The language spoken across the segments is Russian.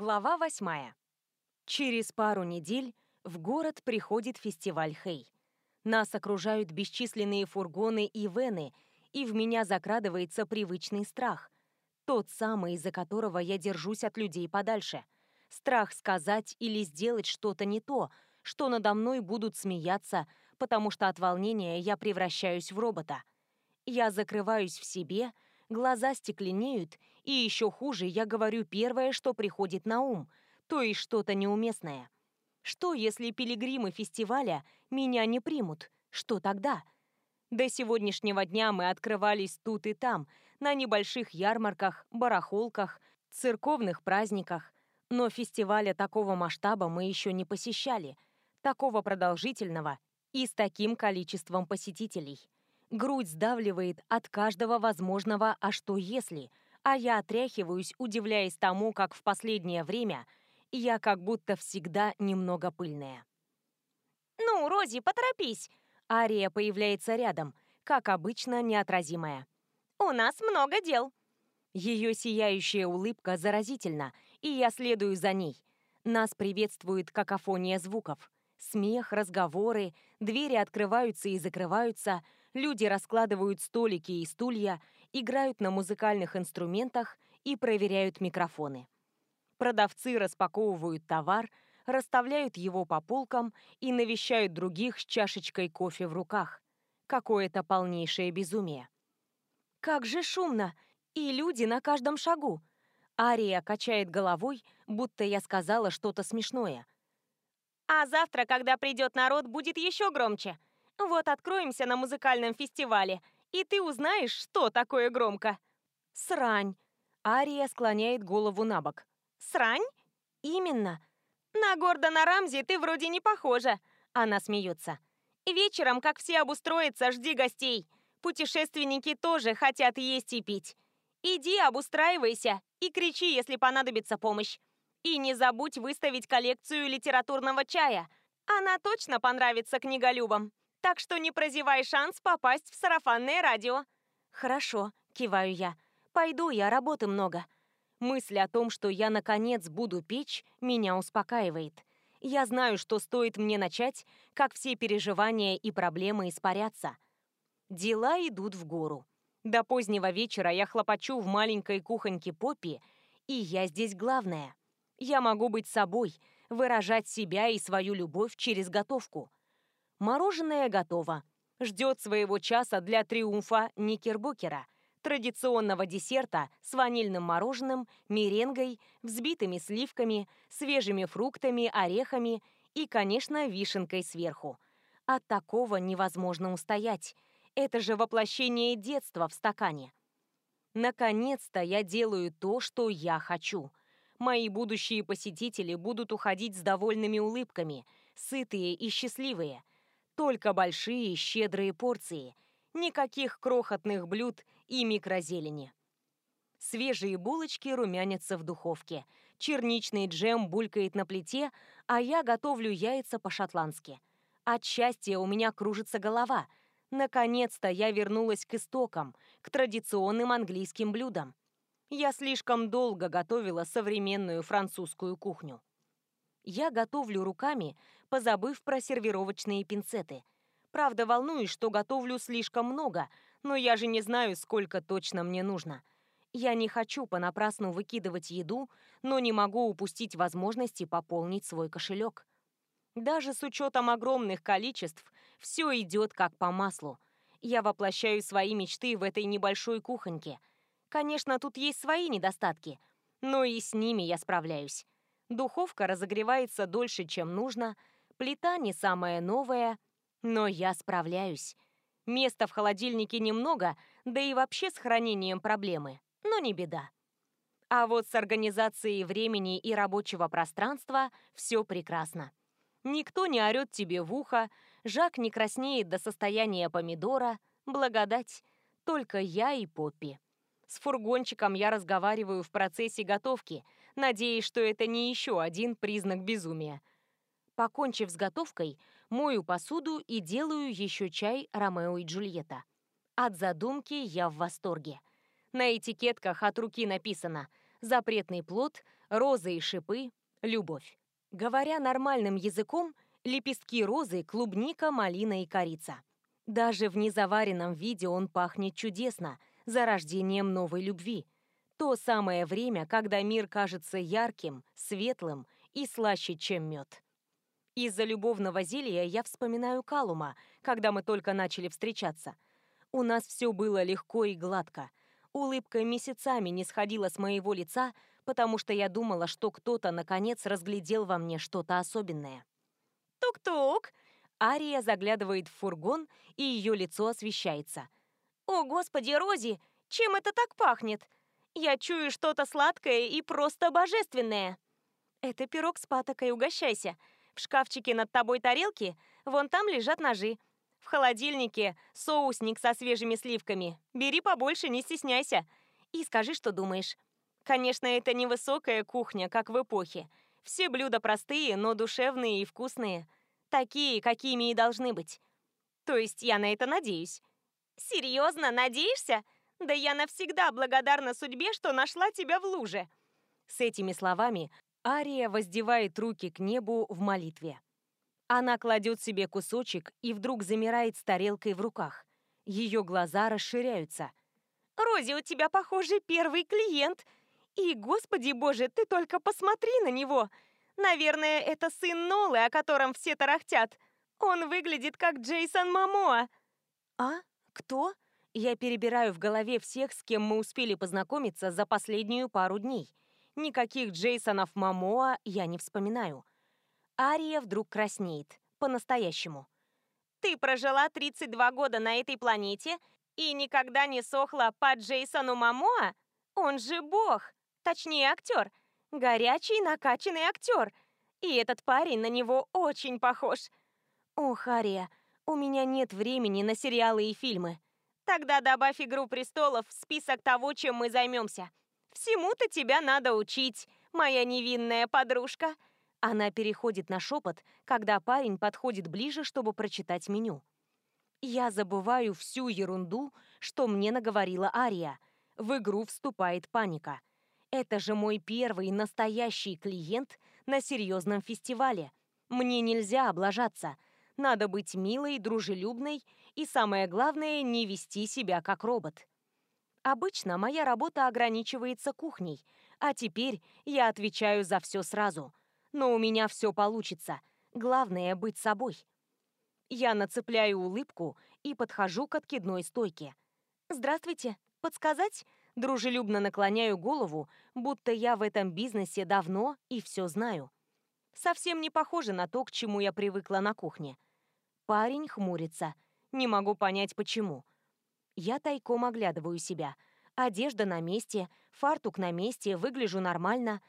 Глава восьмая. Через пару недель в город приходит фестиваль Хей. Нас окружают бесчисленные фургоны и вены, и в меня закрадывается привычный страх. Тот самый, из-за которого я держусь от людей подальше. Страх сказать или сделать что-то не то, что надо мной будут смеяться, потому что от волнения я превращаюсь в робота. Я закрываюсь в себе, глаза стекленеют, и еще хуже, я говорю первое, что приходит на ум, то есть что-то неуместное. Что, если пилигримы фестиваля меня не примут? Что тогда? До сегодняшнего дня мы открывались тут и там, на небольших ярмарках, барахолках, церковных праздниках, но фестиваля такого масштаба мы еще не посещали, такого продолжительного и с таким количеством посетителей. Грудь сдавливает от каждого возможного «а что если?», а я отряхиваюсь, удивляясь тому, как в последнее время я как будто всегда немного пыльная. «Ну, Рози, поторопись!» Ария появляется рядом, как обычно, неотразимая. «У нас много дел!» Ее сияющая улыбка заразительна, и я следую за ней. Нас приветствует какофония звуков. Смех, разговоры, двери открываются и закрываются, люди раскладывают столики и стулья, играют на музыкальных инструментах и проверяют микрофоны. Продавцы распаковывают товар, расставляют его по полкам и навещают других с чашечкой кофе в руках. Какое-то полнейшее безумие. «Как же шумно! И люди на каждом шагу!» Ария качает головой, будто я сказала что-то смешное – а завтра, когда придет народ, будет еще громче. Вот откроемся на музыкальном фестивале, и ты узнаешь, что такое громко. Срань. Ария склоняет голову на бок. Срань? Именно. На Гордона Рамзи ты вроде не похожа. Она смеется. Вечером, как все обустроятся, жди гостей. Путешественники тоже хотят есть и пить. Иди, обустраивайся и кричи, если понадобится помощь. И не забудь выставить коллекцию литературного чая. Она точно понравится книголюбам. Так что не прозевай шанс попасть в сарафанное радио. Хорошо, киваю я. Пойду я, работы много. Мысль о том, что я наконец буду печь, меня успокаивает. Я знаю, что стоит мне начать, как все переживания и проблемы испарятся. Дела идут в гору. До позднего вечера я хлопочу в маленькой кухоньке Поппи, и я здесь главная. Я могу быть собой, выражать себя и свою любовь через готовку. Мороженое готово. Ждет своего часа для триумфа Никербокера, традиционного десерта с ванильным мороженым, меренгой, взбитыми сливками, свежими фруктами, орехами и, конечно, вишенкой сверху. От такого невозможно устоять. Это же воплощение детства в стакане. Наконец-то я делаю то, что я хочу – мои будущие посетители будут уходить с довольными улыбками, сытые и счастливые. Только большие щедрые порции, никаких крохотных блюд и микрозелени. Свежие булочки румянятся в духовке, черничный джем булькает на плите, а я готовлю яйца по-шотландски. От счастья у меня кружится голова. Наконец-то я вернулась к истокам, к традиционным английским блюдам. Я слишком долго готовила современную французскую кухню. Я готовлю руками, позабыв про сервировочные пинцеты. Правда, волнуюсь, что готовлю слишком много, но я же не знаю, сколько точно мне нужно. Я не хочу понапрасну выкидывать еду, но не могу упустить возможности пополнить свой кошелек. Даже с учетом огромных количеств, все идет как по маслу. Я воплощаю свои мечты в этой небольшой кухоньке – Конечно, тут есть свои недостатки, но и с ними я справляюсь. Духовка разогревается дольше, чем нужно, плита не самая новая, но я справляюсь. Места в холодильнике немного, да и вообще с хранением проблемы, но не беда. А вот с организацией времени и рабочего пространства все прекрасно. Никто не орет тебе в ухо, Жак не краснеет до состояния помидора, благодать, только я и Поппи. С фургончиком я разговариваю в процессе готовки, надеясь, что это не еще один признак безумия. Покончив с готовкой, мою посуду и делаю еще чай Ромео и Джульетта. От задумки я в восторге. На этикетках от руки написано запретный плод, розы и шипы, любовь. Говоря нормальным языком, лепестки розы, клубника, малина и корица. Даже в незаваренном виде он пахнет чудесно, зарождением новой любви. То самое время, когда мир кажется ярким, светлым и слаще, чем мед. Из-за любовного зелья я вспоминаю Калума, когда мы только начали встречаться. У нас все было легко и гладко. Улыбка месяцами не сходила с моего лица, потому что я думала, что кто-то, наконец, разглядел во мне что-то особенное. «Тук-тук!» Ария заглядывает в фургон, и ее лицо освещается. «О, господи, Рози, чем это так пахнет? Я чую что-то сладкое и просто божественное!» «Это пирог с патокой, угощайся!» В шкафчике над тобой тарелки, вон там лежат ножи. В холодильнике соусник со свежими сливками. Бери побольше, не стесняйся. И скажи, что думаешь. Конечно, это не высокая кухня, как в эпохе. Все блюда простые, но душевные и вкусные. Такие, какими и должны быть. То есть я на это надеюсь. Серьезно, надеешься? Да я навсегда благодарна судьбе, что нашла тебя в луже. С этими словами Ария воздевает руки к небу в молитве. Она кладет себе кусочек и вдруг замирает с тарелкой в руках. Ее глаза расширяются. «Рози, у тебя, похоже, первый клиент. И, господи боже, ты только посмотри на него. Наверное, это сын Нолы, о котором все тарахтят. Он выглядит как Джейсон Мамоа». «А? Кто?» Я перебираю в голове всех, с кем мы успели познакомиться за последнюю пару дней – Никаких Джейсонов Мамоа я не вспоминаю. Ария вдруг краснеет. По-настоящему. Ты прожила 32 года на этой планете и никогда не сохла по Джейсону Мамоа? Он же бог. Точнее, актер. Горячий, накачанный актер. И этот парень на него очень похож. Ох, Ария, у меня нет времени на сериалы и фильмы. Тогда добавь «Игру престолов» в список того, чем мы займемся. Всему-то тебя надо учить, моя невинная подружка. Она переходит на шепот, когда парень подходит ближе, чтобы прочитать меню. Я забываю всю ерунду, что мне наговорила Ария. В игру вступает паника. Это же мой первый настоящий клиент на серьезном фестивале. Мне нельзя облажаться. Надо быть милой, дружелюбной и, самое главное, не вести себя как робот. Обычно моя работа ограничивается кухней, а теперь я отвечаю за все сразу. Но у меня все получится. Главное быть собой. Я нацепляю улыбку и подхожу к откидной стойке. «Здравствуйте. Подсказать?» Дружелюбно наклоняю голову, будто я в этом бизнесе давно и все знаю. Совсем не похоже на то, к чему я привыкла на кухне. Парень хмурится. Не могу понять, почему. Я тайком оглядываю себя. Одежда на месте, фартук на месте, выгляжу нормально.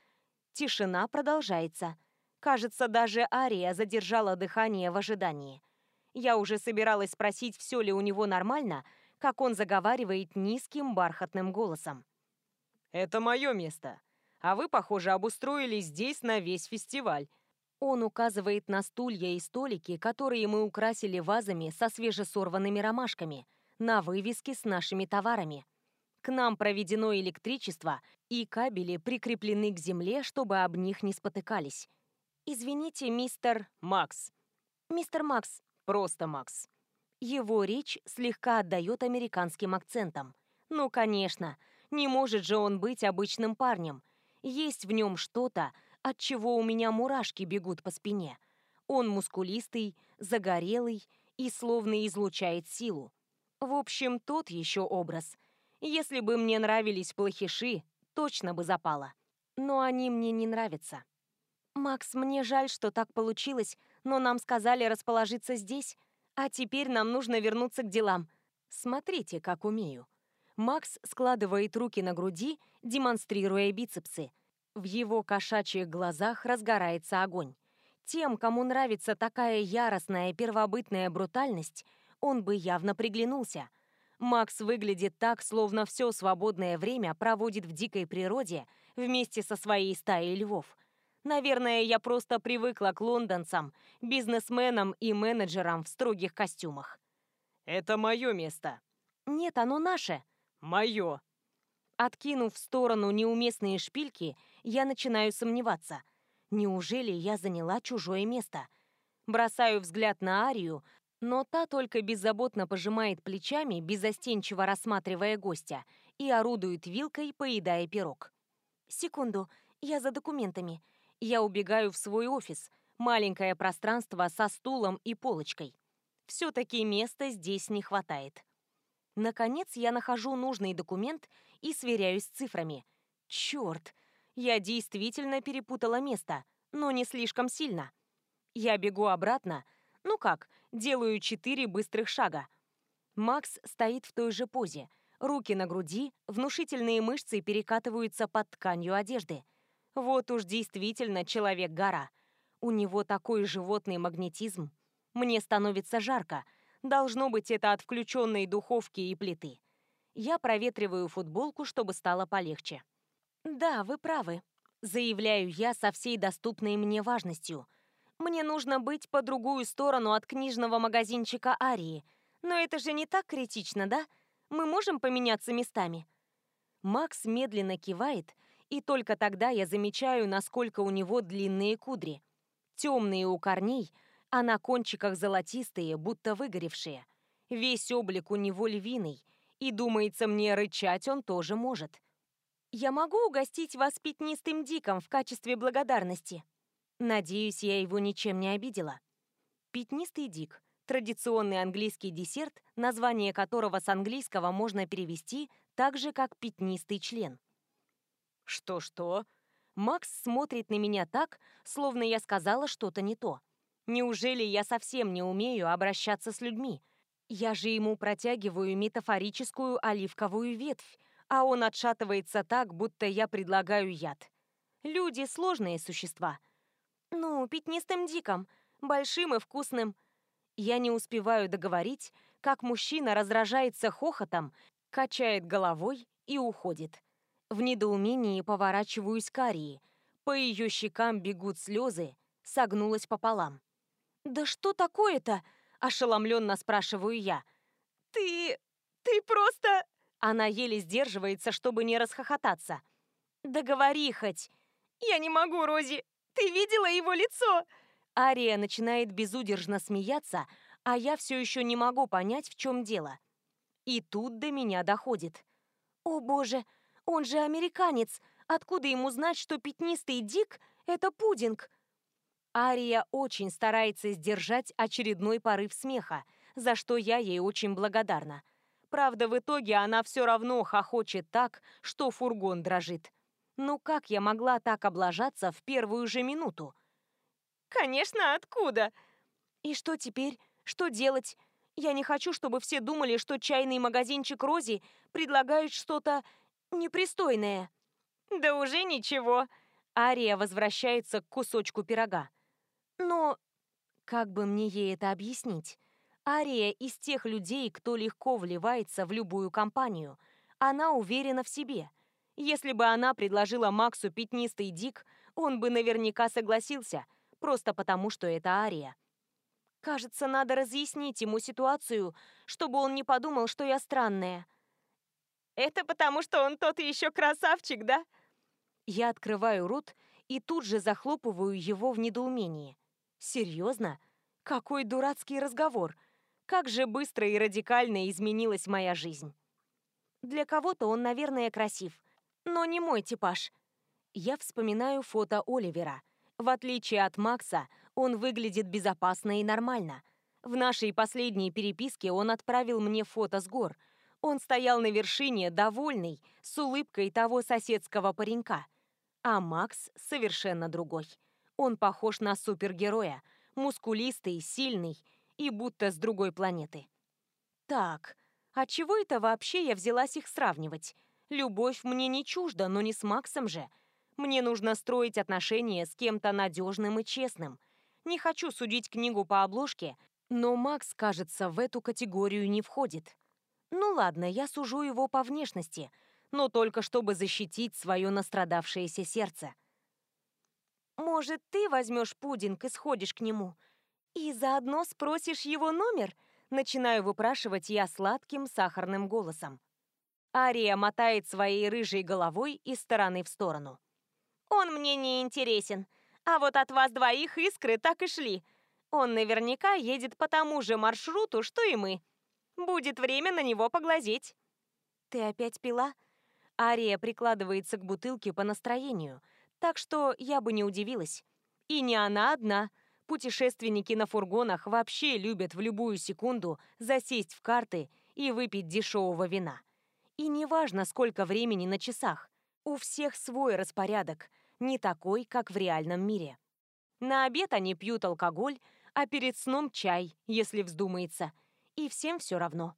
Тишина продолжается. Кажется, даже Ария задержала дыхание в ожидании. Я уже собиралась спросить, все ли у него нормально, как он заговаривает низким бархатным голосом. «Это мое место. А вы, похоже, обустроились здесь на весь фестиваль». Он указывает на стулья и столики, которые мы украсили вазами со свежесорванными ромашками – на вывеске с нашими товарами. К нам проведено электричество, и кабели прикреплены к земле, чтобы об них не спотыкались. Извините, мистер... Макс. Мистер Макс. Просто Макс. Его речь слегка отдает американским акцентам. Ну, конечно, не может же он быть обычным парнем. Есть в нем что-то, от чего у меня мурашки бегут по спине. Он мускулистый, загорелый и словно излучает силу. В общем, тот еще образ. Если бы мне нравились плохиши, точно бы запало. Но они мне не нравятся. «Макс, мне жаль, что так получилось, но нам сказали расположиться здесь, а теперь нам нужно вернуться к делам. Смотрите, как умею». Макс складывает руки на груди, демонстрируя бицепсы. В его кошачьих глазах разгорается огонь. Тем, кому нравится такая яростная первобытная брутальность, он бы явно приглянулся. Макс выглядит так, словно все свободное время проводит в дикой природе вместе со своей стаей львов. Наверное, я просто привыкла к лондонцам, бизнесменам и менеджерам в строгих костюмах. «Это мое место». «Нет, оно наше». «Мое». Откинув в сторону неуместные шпильки, я начинаю сомневаться. Неужели я заняла чужое место? Бросаю взгляд на Арию, но та только беззаботно пожимает плечами, безостенчиво рассматривая гостя, и орудует вилкой, поедая пирог. Секунду, я за документами. Я убегаю в свой офис, маленькое пространство со стулом и полочкой. Все-таки места здесь не хватает. Наконец я нахожу нужный документ и сверяюсь с цифрами. Черт, я действительно перепутала место, но не слишком сильно. Я бегу обратно, ну как, делаю четыре быстрых шага. Макс стоит в той же позе. Руки на груди, внушительные мышцы перекатываются под тканью одежды. Вот уж действительно человек-гора. У него такой животный магнетизм. Мне становится жарко. Должно быть, это от включенной духовки и плиты. Я проветриваю футболку, чтобы стало полегче. «Да, вы правы», — заявляю я со всей доступной мне важностью. «Мне нужно быть по другую сторону от книжного магазинчика Арии. Но это же не так критично, да? Мы можем поменяться местами?» Макс медленно кивает, и только тогда я замечаю, насколько у него длинные кудри. Темные у корней, а на кончиках золотистые, будто выгоревшие. Весь облик у него львиный, и, думается мне, рычать он тоже может. «Я могу угостить вас пятнистым диком в качестве благодарности?» Надеюсь, я его ничем не обидела. Пятнистый дик – традиционный английский десерт, название которого с английского можно перевести так же, как пятнистый член. Что-что? Макс смотрит на меня так, словно я сказала что-то не то. Неужели я совсем не умею обращаться с людьми? Я же ему протягиваю метафорическую оливковую ветвь, а он отшатывается так, будто я предлагаю яд. Люди — сложные существа. Ну, пятнистым диком, большим и вкусным. Я не успеваю договорить, как мужчина раздражается хохотом, качает головой и уходит. В недоумении поворачиваюсь к Арии. По ее щекам бегут слезы, согнулась пополам. «Да что такое-то?» – ошеломленно спрашиваю я. «Ты... ты просто...» Она еле сдерживается, чтобы не расхохотаться. «Да хоть!» «Я не могу, Рози! Ты видела его лицо?» Ария начинает безудержно смеяться, а я все еще не могу понять, в чем дело. И тут до меня доходит. «О боже, он же американец! Откуда ему знать, что пятнистый Дик — это пудинг?» Ария очень старается сдержать очередной порыв смеха, за что я ей очень благодарна. Правда, в итоге она все равно хохочет так, что фургон дрожит. Ну как я могла так облажаться в первую же минуту? Конечно, откуда? И что теперь? Что делать? Я не хочу, чтобы все думали, что чайный магазинчик Рози предлагает что-то непристойное. Да уже ничего. Ария возвращается к кусочку пирога. Но как бы мне ей это объяснить? Ария из тех людей, кто легко вливается в любую компанию. Она уверена в себе. Если бы она предложила Максу пятнистый дик, он бы наверняка согласился, просто потому что это Ария. Кажется, надо разъяснить ему ситуацию, чтобы он не подумал, что я странная. Это потому, что он тот еще красавчик, да? Я открываю рот и тут же захлопываю его в недоумении. Серьезно? Какой дурацкий разговор. Как же быстро и радикально изменилась моя жизнь. Для кого-то он, наверное, красив, но не мой типаж. Я вспоминаю фото Оливера. В отличие от Макса, он выглядит безопасно и нормально. В нашей последней переписке он отправил мне фото с гор. Он стоял на вершине, довольный, с улыбкой того соседского паренька. А Макс совершенно другой. Он похож на супергероя, мускулистый, сильный и будто с другой планеты. Так, а чего это вообще я взялась их сравнивать? Любовь мне не чужда, но не с Максом же. Мне нужно строить отношения с кем-то надежным и честным. Не хочу судить книгу по обложке, но Макс, кажется, в эту категорию не входит. Ну ладно, я сужу его по внешности, но только чтобы защитить свое настрадавшееся сердце. Может, ты возьмешь пудинг и сходишь к нему? И заодно спросишь его номер? Начинаю выпрашивать я сладким сахарным голосом. Ария мотает своей рыжей головой из стороны в сторону. «Он мне не интересен. А вот от вас двоих искры так и шли. Он наверняка едет по тому же маршруту, что и мы. Будет время на него поглазеть». «Ты опять пила?» Ария прикладывается к бутылке по настроению, так что я бы не удивилась. И не она одна. Путешественники на фургонах вообще любят в любую секунду засесть в карты и выпить дешевого вина. И неважно, сколько времени на часах. У всех свой распорядок, не такой, как в реальном мире. На обед они пьют алкоголь, а перед сном чай, если вздумается. И всем все равно.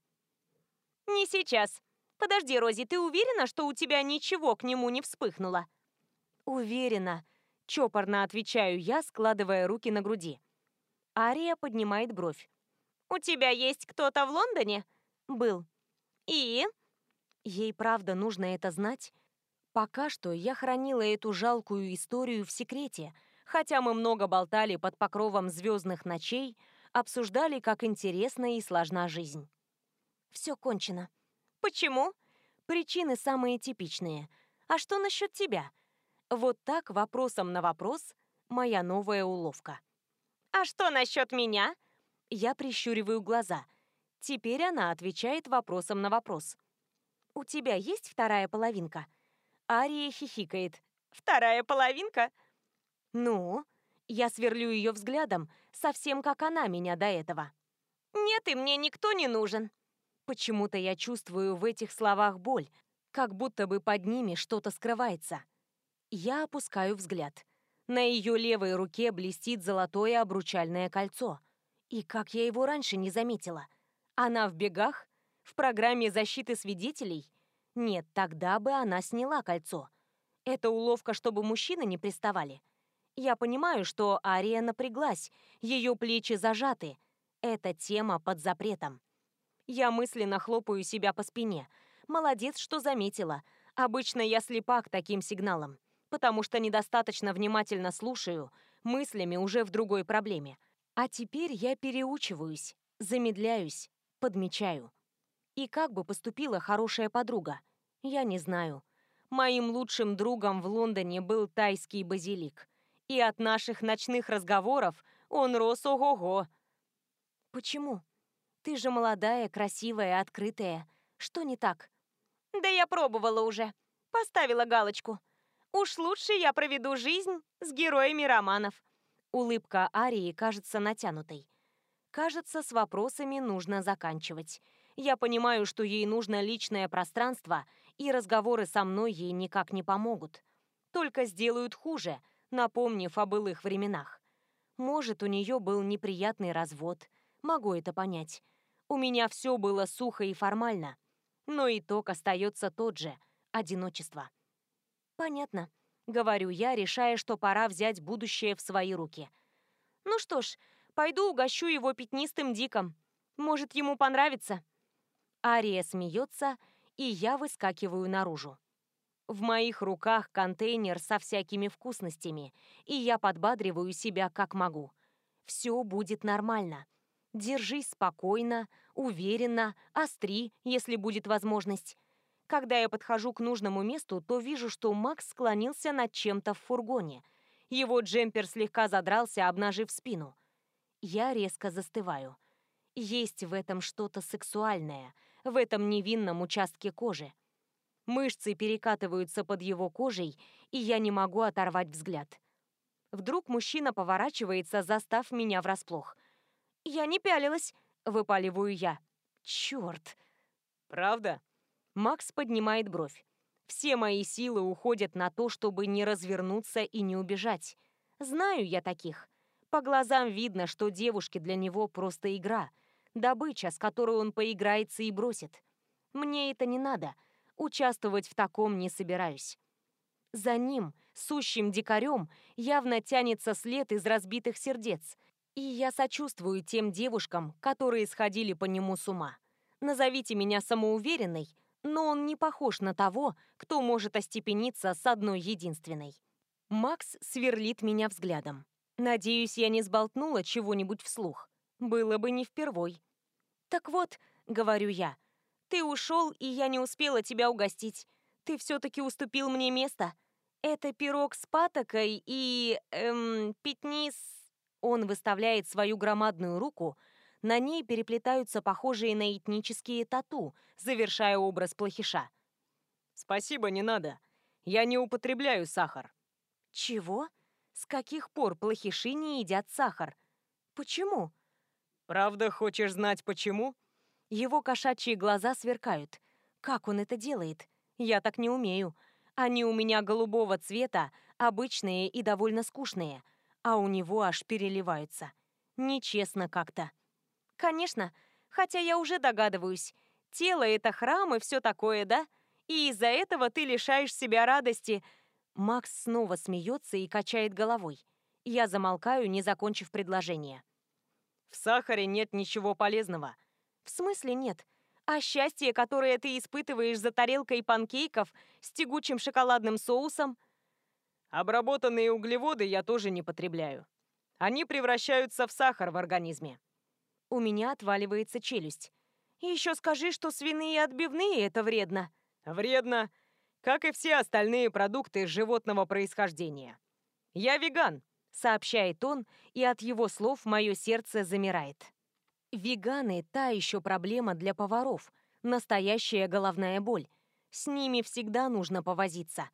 «Не сейчас. Подожди, Рози, ты уверена, что у тебя ничего к нему не вспыхнуло?» «Уверена», — чопорно отвечаю я, складывая руки на груди. Ария поднимает бровь. «У тебя есть кто-то в Лондоне?» «Был». «И?» Ей правда нужно это знать? Пока что я хранила эту жалкую историю в секрете, хотя мы много болтали под покровом звездных ночей, обсуждали, как интересна и сложна жизнь. Все кончено. Почему? Причины самые типичные. А что насчет тебя? Вот так, вопросом на вопрос, моя новая уловка. А что насчет меня? Я прищуриваю глаза. Теперь она отвечает вопросом на вопрос. «У тебя есть вторая половинка?» Ария хихикает. «Вторая половинка?» «Ну?» Я сверлю ее взглядом, совсем как она меня до этого. «Нет, и мне никто не нужен». Почему-то я чувствую в этих словах боль, как будто бы под ними что-то скрывается. Я опускаю взгляд. На ее левой руке блестит золотое обручальное кольцо. И как я его раньше не заметила. Она в бегах? В программе защиты свидетелей? Нет, тогда бы она сняла кольцо. Это уловка, чтобы мужчины не приставали. Я понимаю, что Ария напряглась, ее плечи зажаты. Эта тема под запретом. Я мысленно хлопаю себя по спине. Молодец, что заметила. Обычно я слепа к таким сигналам, потому что недостаточно внимательно слушаю, мыслями уже в другой проблеме. А теперь я переучиваюсь, замедляюсь, подмечаю. И как бы поступила хорошая подруга? Я не знаю. Моим лучшим другом в Лондоне был тайский базилик. И от наших ночных разговоров он рос ого-го. Почему? Ты же молодая, красивая, открытая. Что не так? Да я пробовала уже. Поставила галочку. Уж лучше я проведу жизнь с героями романов. Улыбка Арии кажется натянутой. Кажется, с вопросами нужно заканчивать. Я понимаю, что ей нужно личное пространство, и разговоры со мной ей никак не помогут. Только сделают хуже, напомнив о былых временах. Может, у нее был неприятный развод. Могу это понять. У меня все было сухо и формально. Но итог остается тот же – одиночество. Понятно. Говорю я, решая, что пора взять будущее в свои руки. Ну что ж, пойду угощу его пятнистым диком. Может, ему понравится. Ария смеется, и я выскакиваю наружу. В моих руках контейнер со всякими вкусностями, и я подбадриваю себя как могу. Все будет нормально. Держись спокойно, уверенно, остри, если будет возможность. Когда я подхожу к нужному месту, то вижу, что Макс склонился над чем-то в фургоне. Его джемпер слегка задрался, обнажив спину. Я резко застываю. Есть в этом что-то сексуальное — в этом невинном участке кожи. Мышцы перекатываются под его кожей, и я не могу оторвать взгляд. Вдруг мужчина поворачивается, застав меня врасплох. «Я не пялилась», — выпаливаю я. «Чёрт!» «Правда?» Макс поднимает бровь. Все мои силы уходят на то, чтобы не развернуться и не убежать. Знаю я таких. По глазам видно, что девушки для него просто игра — добыча, с которой он поиграется и бросит. Мне это не надо, участвовать в таком не собираюсь. За ним, сущим дикарем, явно тянется след из разбитых сердец, и я сочувствую тем девушкам, которые сходили по нему с ума. Назовите меня самоуверенной, но он не похож на того, кто может остепениться с одной единственной. Макс сверлит меня взглядом. Надеюсь, я не сболтнула чего-нибудь вслух. Было бы не впервой. «Так вот», — говорю я, — Ты ушел, и я не успела тебя угостить. Ты все-таки уступил мне место. Это пирог с патокой и... эм... пятни. Он выставляет свою громадную руку, на ней переплетаются похожие на этнические тату, завершая образ плохиша. «Спасибо, не надо. Я не употребляю сахар». «Чего? С каких пор плохиши не едят сахар? Почему?» «Правда, хочешь знать, почему?» Его кошачьи глаза сверкают. Как он это делает? Я так не умею. Они у меня голубого цвета, обычные и довольно скучные, а у него аж переливаются. Нечестно как-то. Конечно, хотя я уже догадываюсь. Тело — это храм и все такое, да? И из-за этого ты лишаешь себя радости. Макс снова смеется и качает головой. Я замолкаю, не закончив предложение. В сахаре нет ничего полезного. В смысле нет? А счастье, которое ты испытываешь за тарелкой панкейков с тягучим шоколадным соусом? Обработанные углеводы я тоже не потребляю. Они превращаются в сахар в организме. У меня отваливается челюсть. Еще скажи, что свиные отбивные – это вредно. Вредно, как и все остальные продукты животного происхождения. Я веган, сообщает он, и от его слов мое сердце замирает. Веганы – та еще проблема для поваров, настоящая головная боль. С ними всегда нужно повозиться.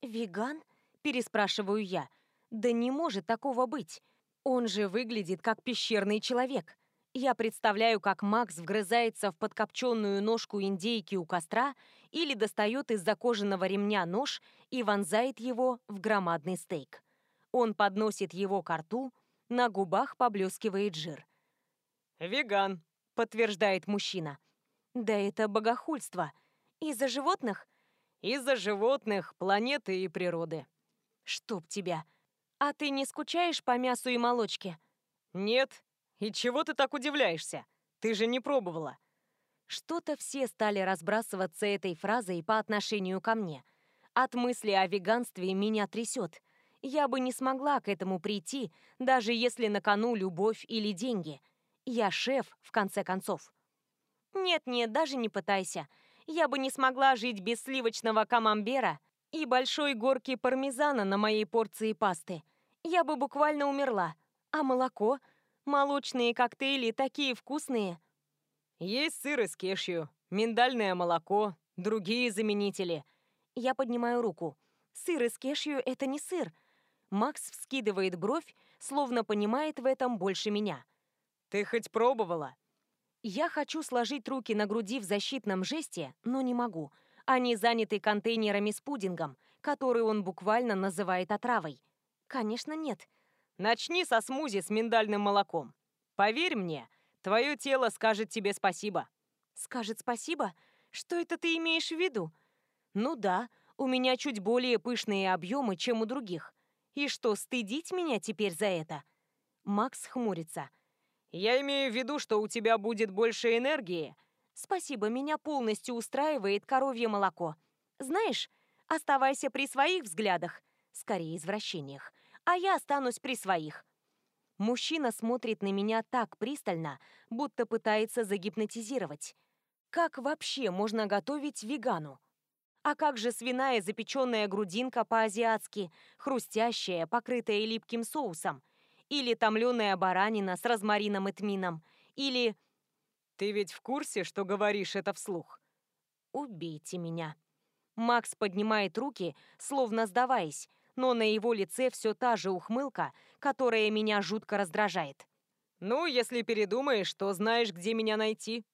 «Веган?» – переспрашиваю я. «Да не может такого быть. Он же выглядит как пещерный человек». Я представляю, как Макс вгрызается в подкопченную ножку индейки у костра или достает из-за ремня нож и вонзает его в громадный стейк. Он подносит его к рту, на губах поблескивает жир. «Веган», — подтверждает мужчина. «Да это богохульство. Из-за животных?» «Из-за животных, планеты и природы». «Чтоб тебя! А ты не скучаешь по мясу и молочке?» «Нет. И чего ты так удивляешься? Ты же не пробовала». Что-то все стали разбрасываться этой фразой по отношению ко мне. От мысли о веганстве меня трясет. Я бы не смогла к этому прийти, даже если на кону любовь или деньги. Я шеф, в конце концов. Нет-нет, даже не пытайся. Я бы не смогла жить без сливочного камамбера и большой горки пармезана на моей порции пасты. Я бы буквально умерла. А молоко? Молочные коктейли такие вкусные. Есть сыр из кешью, миндальное молоко, другие заменители. Я поднимаю руку. Сыр из кешью — это не сыр. Макс вскидывает бровь, словно понимает в этом больше меня. Ты хоть пробовала? Я хочу сложить руки на груди в защитном жесте, но не могу. Они заняты контейнерами с пудингом, который он буквально называет отравой. Конечно, нет. Начни со смузи с миндальным молоком. Поверь мне, твое тело скажет тебе спасибо. Скажет спасибо? Что это ты имеешь в виду? Ну да, у меня чуть более пышные объемы, чем у других. И что, стыдить меня теперь за это? Макс хмурится. Я имею в виду, что у тебя будет больше энергии. Спасибо, меня полностью устраивает коровье молоко. Знаешь, оставайся при своих взглядах, скорее извращениях, а я останусь при своих. Мужчина смотрит на меня так пристально, будто пытается загипнотизировать. Как вообще можно готовить вегану? А как же свиная запеченная грудинка по-азиатски, хрустящая, покрытая липким соусом? или томленая баранина с розмарином и тмином, или... Ты ведь в курсе, что говоришь это вслух? Убейте меня. Макс поднимает руки, словно сдаваясь, но на его лице все та же ухмылка, которая меня жутко раздражает. «Ну, если передумаешь, то знаешь, где меня найти».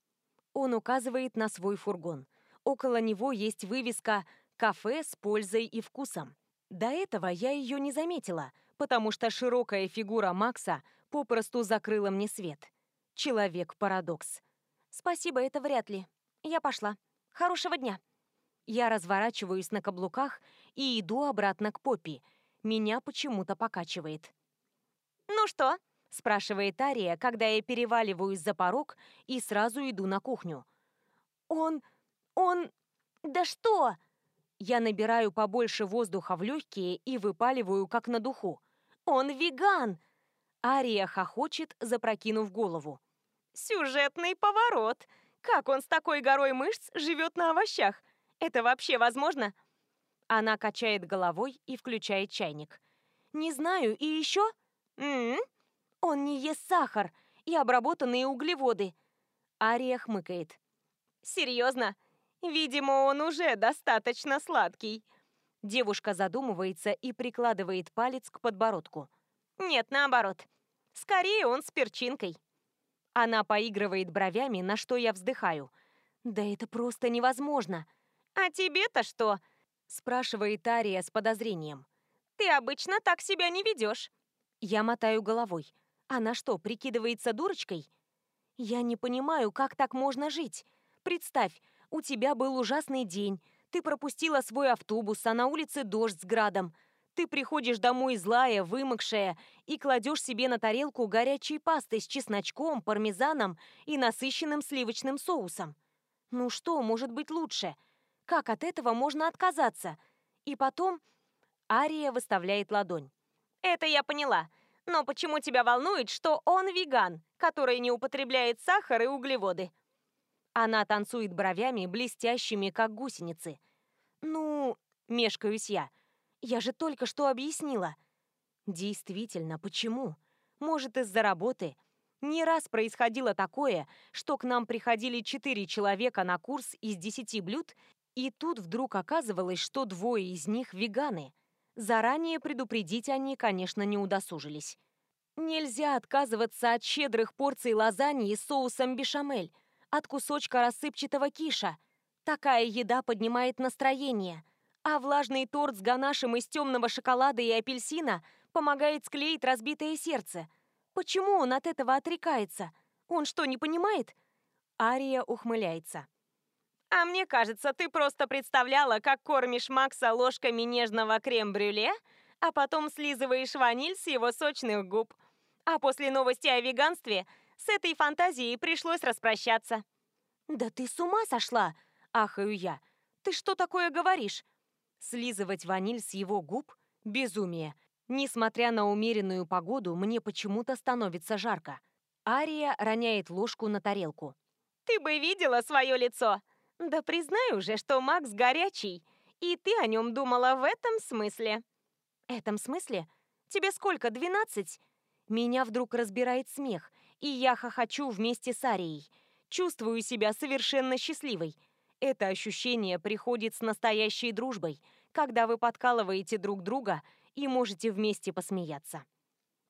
Он указывает на свой фургон. Около него есть вывеска «Кафе с пользой и вкусом». До этого я ее не заметила — потому что широкая фигура Макса попросту закрыла мне свет. Человек-парадокс. Спасибо, это вряд ли. Я пошла. Хорошего дня. Я разворачиваюсь на каблуках и иду обратно к Поппи. Меня почему-то покачивает. «Ну что?» – спрашивает Ария, когда я переваливаюсь за порог и сразу иду на кухню. «Он... он... да что?» Я набираю побольше воздуха в легкие и выпаливаю, как на духу. «Он веган!» Ария хохочет, запрокинув голову. «Сюжетный поворот! Как он с такой горой мышц живет на овощах? Это вообще возможно? Она качает головой и включает чайник. Не знаю, и еще? М -м -м. Он не ест сахар и обработанные углеводы. Ария хмыкает. Серьезно? Видимо, он уже достаточно сладкий. Девушка задумывается и прикладывает палец к подбородку. Нет, наоборот. Скорее он с перчинкой. Она поигрывает бровями, на что я вздыхаю. Да это просто невозможно. А тебе-то что? Спрашивает Ария с подозрением. Ты обычно так себя не ведешь. Я мотаю головой. Она что, прикидывается дурочкой? Я не понимаю, как так можно жить. Представь, у тебя был ужасный день. Ты пропустила свой автобус, а на улице дождь с градом. Ты приходишь домой злая, вымокшая, и кладешь себе на тарелку горячей пасты с чесночком, пармезаном и насыщенным сливочным соусом. Ну что может быть лучше? Как от этого можно отказаться? И потом Ария выставляет ладонь. Это я поняла. Но почему тебя волнует, что он веган, который не употребляет сахар и углеводы? Она танцует бровями, блестящими, как гусеницы. Ну, мешкаюсь я. Я же только что объяснила. Действительно, почему? Может, из-за работы? Не раз происходило такое, что к нам приходили четыре человека на курс из десяти блюд, и тут вдруг оказывалось, что двое из них веганы. Заранее предупредить они, конечно, не удосужились. Нельзя отказываться от щедрых порций лазаньи с соусом бешамель, от кусочка рассыпчатого киша. Такая еда поднимает настроение – а влажный торт с ганашем из темного шоколада и апельсина помогает склеить разбитое сердце. Почему он от этого отрекается? Он что, не понимает? Ария ухмыляется. А мне кажется, ты просто представляла, как кормишь Макса ложками нежного крем-брюле, а потом слизываешь ваниль с его сочных губ. А после новости о веганстве с этой фантазией пришлось распрощаться. «Да ты с ума сошла!» – ахаю я. «Ты что такое говоришь? Слизывать ваниль с его губ – безумие. Несмотря на умеренную погоду, мне почему-то становится жарко. Ария роняет ложку на тарелку. «Ты бы видела свое лицо! Да признай уже, что Макс горячий, и ты о нем думала в этом смысле». «Этом смысле? Тебе сколько, двенадцать?» Меня вдруг разбирает смех, и я хохочу вместе с Арией. Чувствую себя совершенно счастливой. Это ощущение приходит с настоящей дружбой – когда вы подкалываете друг друга и можете вместе посмеяться.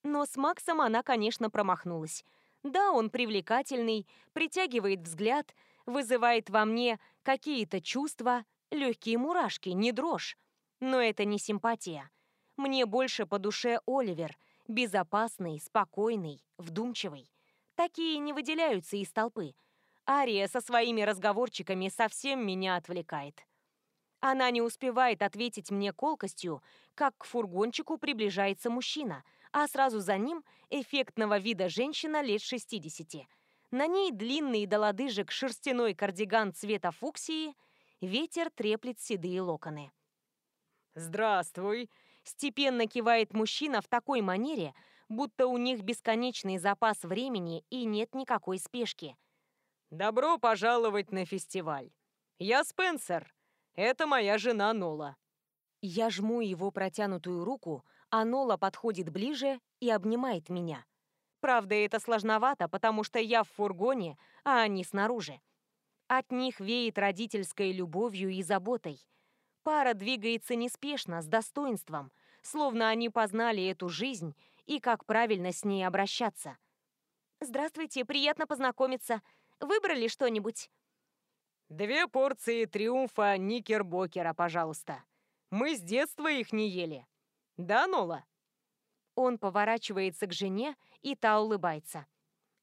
Но с Максом она, конечно, промахнулась. Да, он привлекательный, притягивает взгляд, вызывает во мне какие-то чувства, легкие мурашки, не дрожь. Но это не симпатия. Мне больше по душе Оливер, безопасный, спокойный, вдумчивый. Такие не выделяются из толпы. Ария со своими разговорчиками совсем меня отвлекает. Она не успевает ответить мне колкостью, как к фургончику приближается мужчина, а сразу за ним эффектного вида женщина лет 60. На ней длинный до лодыжек шерстяной кардиган цвета фуксии, ветер треплет седые локоны. «Здравствуй!» – степенно кивает мужчина в такой манере, будто у них бесконечный запас времени и нет никакой спешки. «Добро пожаловать на фестиваль! Я Спенсер, это моя жена Нола». Я жму его протянутую руку, а Нола подходит ближе и обнимает меня. Правда, это сложновато, потому что я в фургоне, а они снаружи. От них веет родительской любовью и заботой. Пара двигается неспешно, с достоинством, словно они познали эту жизнь и как правильно с ней обращаться. «Здравствуйте, приятно познакомиться. Выбрали что-нибудь?» Две порции триумфа Никербокера, пожалуйста. Мы с детства их не ели. Да, Нола?» Он поворачивается к жене, и та улыбается.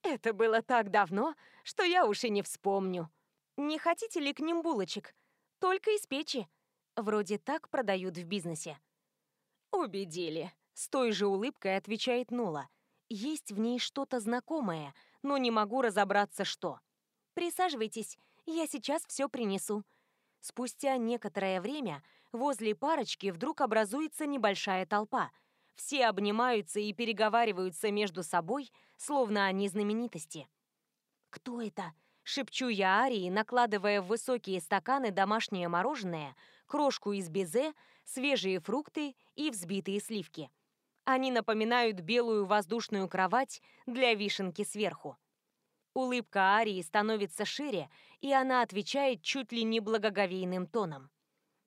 «Это было так давно, что я уж и не вспомню. Не хотите ли к ним булочек? Только из печи. Вроде так продают в бизнесе». «Убедили», — с той же улыбкой отвечает Нола. Есть в ней что-то знакомое, но не могу разобраться, что. «Присаживайтесь, я сейчас все принесу». Спустя некоторое время возле парочки вдруг образуется небольшая толпа. Все обнимаются и переговариваются между собой, словно они знаменитости. «Кто это?» Шепчу я Арии, накладывая в высокие стаканы домашнее мороженое, крошку из безе, свежие фрукты и взбитые сливки. Они напоминают белую воздушную кровать для вишенки сверху. Улыбка Арии становится шире, и она отвечает чуть ли не благоговейным тоном.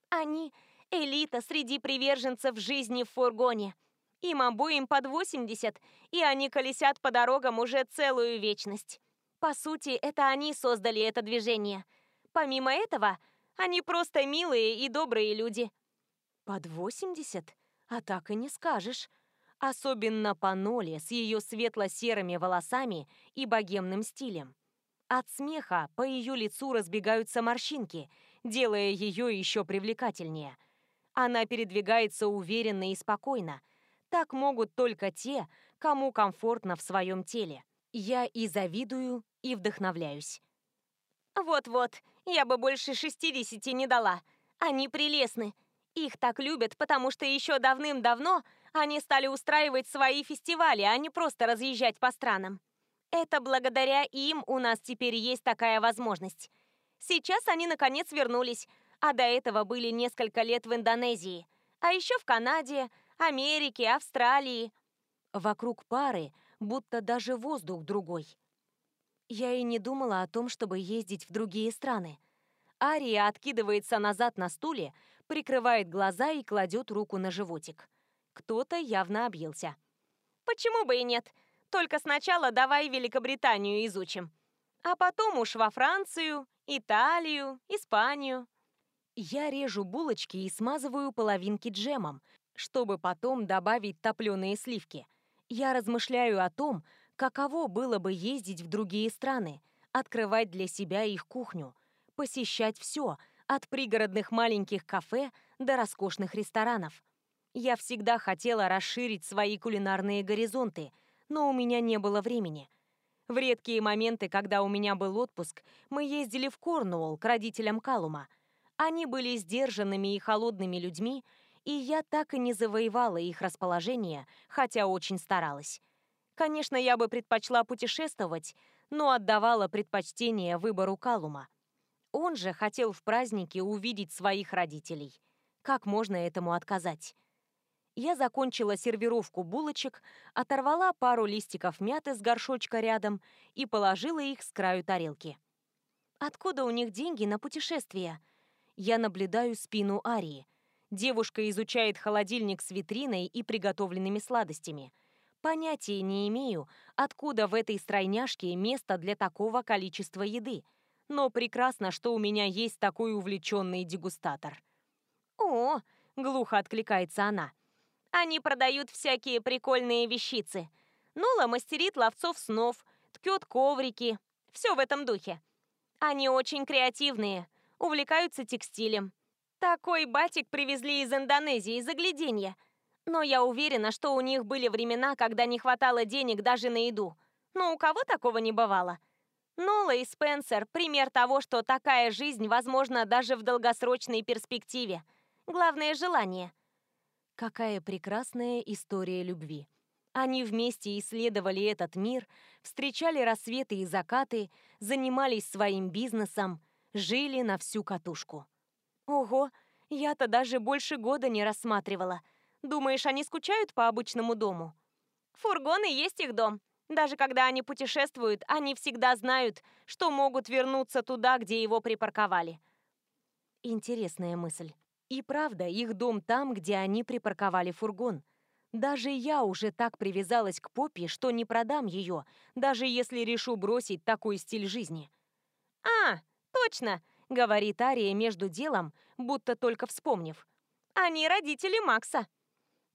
«Они — элита среди приверженцев жизни в фургоне. Им обоим под 80, и они колесят по дорогам уже целую вечность. По сути, это они создали это движение. Помимо этого, они просто милые и добрые люди». «Под 80? А так и не скажешь». Особенно по Ноле с ее светло-серыми волосами и богемным стилем. От смеха по ее лицу разбегаются морщинки, делая ее еще привлекательнее. Она передвигается уверенно и спокойно. Так могут только те, кому комфортно в своем теле. Я и завидую, и вдохновляюсь. Вот-вот, я бы больше 60 не дала. Они прелестны. Их так любят, потому что еще давным-давно они стали устраивать свои фестивали, а не просто разъезжать по странам. Это благодаря им у нас теперь есть такая возможность. Сейчас они наконец вернулись, а до этого были несколько лет в Индонезии, а еще в Канаде, Америке, Австралии. Вокруг пары будто даже воздух другой. Я и не думала о том, чтобы ездить в другие страны. Ария откидывается назад на стуле, прикрывает глаза и кладет руку на животик. Кто-то явно объелся. Почему бы и нет? Только сначала давай Великобританию изучим. А потом уж во Францию, Италию, Испанию. Я режу булочки и смазываю половинки джемом, чтобы потом добавить топленые сливки. Я размышляю о том, каково было бы ездить в другие страны, открывать для себя их кухню, посещать все, от пригородных маленьких кафе до роскошных ресторанов. Я всегда хотела расширить свои кулинарные горизонты, но у меня не было времени. В редкие моменты, когда у меня был отпуск, мы ездили в Корнуолл к родителям Калума. Они были сдержанными и холодными людьми, и я так и не завоевала их расположение, хотя очень старалась. Конечно, я бы предпочла путешествовать, но отдавала предпочтение выбору Калума. Он же хотел в празднике увидеть своих родителей. Как можно этому отказать? Я закончила сервировку булочек, оторвала пару листиков мяты с горшочка рядом и положила их с краю тарелки. Откуда у них деньги на путешествия? Я наблюдаю спину Арии. Девушка изучает холодильник с витриной и приготовленными сладостями. Понятия не имею, откуда в этой стройняшке место для такого количества еды. Но прекрасно, что у меня есть такой увлеченный дегустатор. «О!» — глухо откликается она — они продают всякие прикольные вещицы. Нула мастерит ловцов снов, ткет коврики. Все в этом духе. Они очень креативные, увлекаются текстилем. Такой батик привезли из Индонезии, загляденья. Но я уверена, что у них были времена, когда не хватало денег даже на еду. Но у кого такого не бывало? Нола и Спенсер – пример того, что такая жизнь возможна даже в долгосрочной перспективе. Главное – желание – Какая прекрасная история любви. Они вместе исследовали этот мир, встречали рассветы и закаты, занимались своим бизнесом, жили на всю катушку. Ого, я-то даже больше года не рассматривала. Думаешь, они скучают по обычному дому? Фургоны есть их дом. Даже когда они путешествуют, они всегда знают, что могут вернуться туда, где его припарковали. Интересная мысль. И правда, их дом там, где они припарковали фургон. Даже я уже так привязалась к Поппи, что не продам ее, даже если решу бросить такой стиль жизни. «А, точно!» — говорит Ария между делом, будто только вспомнив. «Они родители Макса».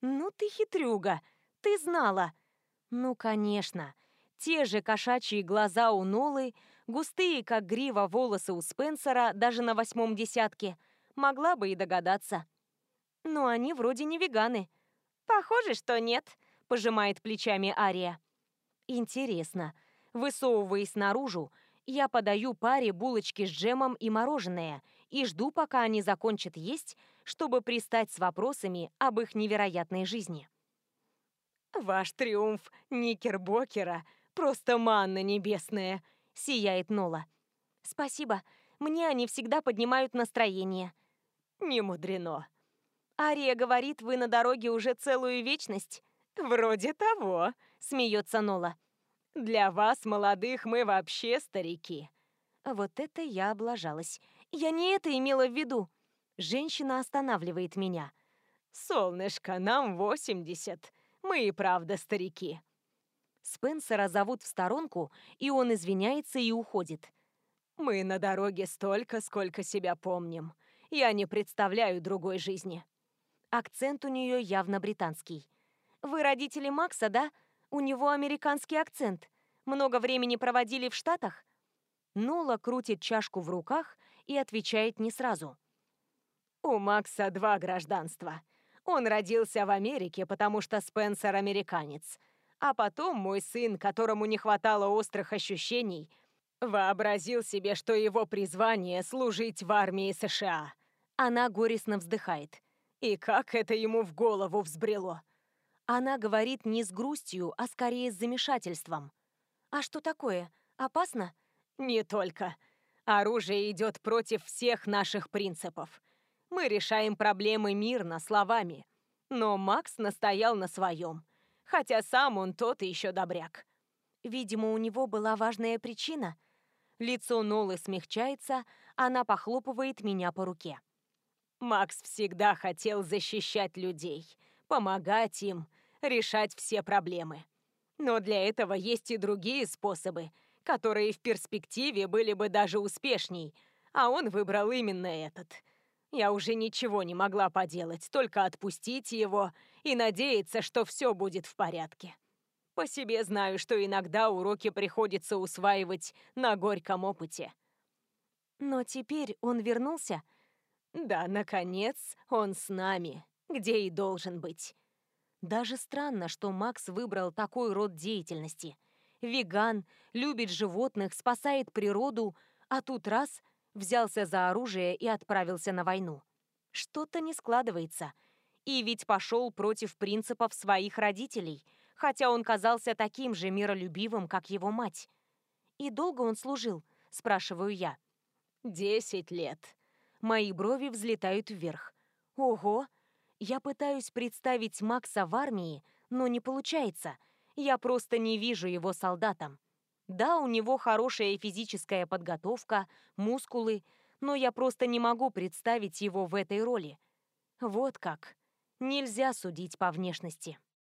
«Ну ты хитрюга! Ты знала!» «Ну, конечно!» Те же кошачьи глаза у Нолы, густые, как грива, волосы у Спенсера, даже на восьмом десятке — Могла бы и догадаться. Но они вроде не веганы. Похоже, что нет, пожимает плечами Ария. Интересно. Высовываясь наружу, я подаю паре булочки с джемом и мороженое и жду, пока они закончат есть, чтобы пристать с вопросами об их невероятной жизни. «Ваш триумф Никербокера просто манна небесная!» — сияет Нола. Спасибо. Мне они всегда поднимают настроение. Не мудрено. Ария говорит, вы на дороге уже целую вечность. Вроде того, смеется Нола. Для вас, молодых, мы вообще старики. Вот это я облажалась. Я не это имела в виду. Женщина останавливает меня. Солнышко, нам 80. Мы и правда старики. Спенсера зовут в сторонку, и он извиняется и уходит. Мы на дороге столько, сколько себя помним. Я не представляю другой жизни. Акцент у нее явно британский. Вы родители Макса, да? У него американский акцент. Много времени проводили в Штатах? Нола крутит чашку в руках и отвечает не сразу. У Макса два гражданства. Он родился в Америке, потому что Спенсер американец. А потом мой сын, которому не хватало острых ощущений, вообразил себе, что его призвание — служить в армии США. Она горестно вздыхает. И как это ему в голову взбрело? Она говорит не с грустью, а скорее с замешательством. «А что такое? Опасно?» «Не только. Оружие идет против всех наших принципов. Мы решаем проблемы мирно, словами. Но Макс настоял на своем. Хотя сам он тот еще добряк. Видимо, у него была важная причина. Лицо Нолы смягчается, она похлопывает меня по руке. Макс всегда хотел защищать людей, помогать им, решать все проблемы. Но для этого есть и другие способы, которые в перспективе были бы даже успешней, а он выбрал именно этот. Я уже ничего не могла поделать, только отпустить его и надеяться, что все будет в порядке. По себе знаю, что иногда уроки приходится усваивать на горьком опыте. Но теперь он вернулся? Да, наконец, он с нами, где и должен быть. Даже странно, что Макс выбрал такой род деятельности. Веган, любит животных, спасает природу, а тут раз взялся за оружие и отправился на войну. Что-то не складывается. И ведь пошел против принципов своих родителей, хотя он казался таким же миролюбивым, как его мать. «И долго он служил?» – спрашиваю я. «Десять лет». Мои брови взлетают вверх. «Ого!» Я пытаюсь представить Макса в армии, но не получается. Я просто не вижу его солдатом. Да, у него хорошая физическая подготовка, мускулы, но я просто не могу представить его в этой роли. Вот как. Нельзя судить по внешности.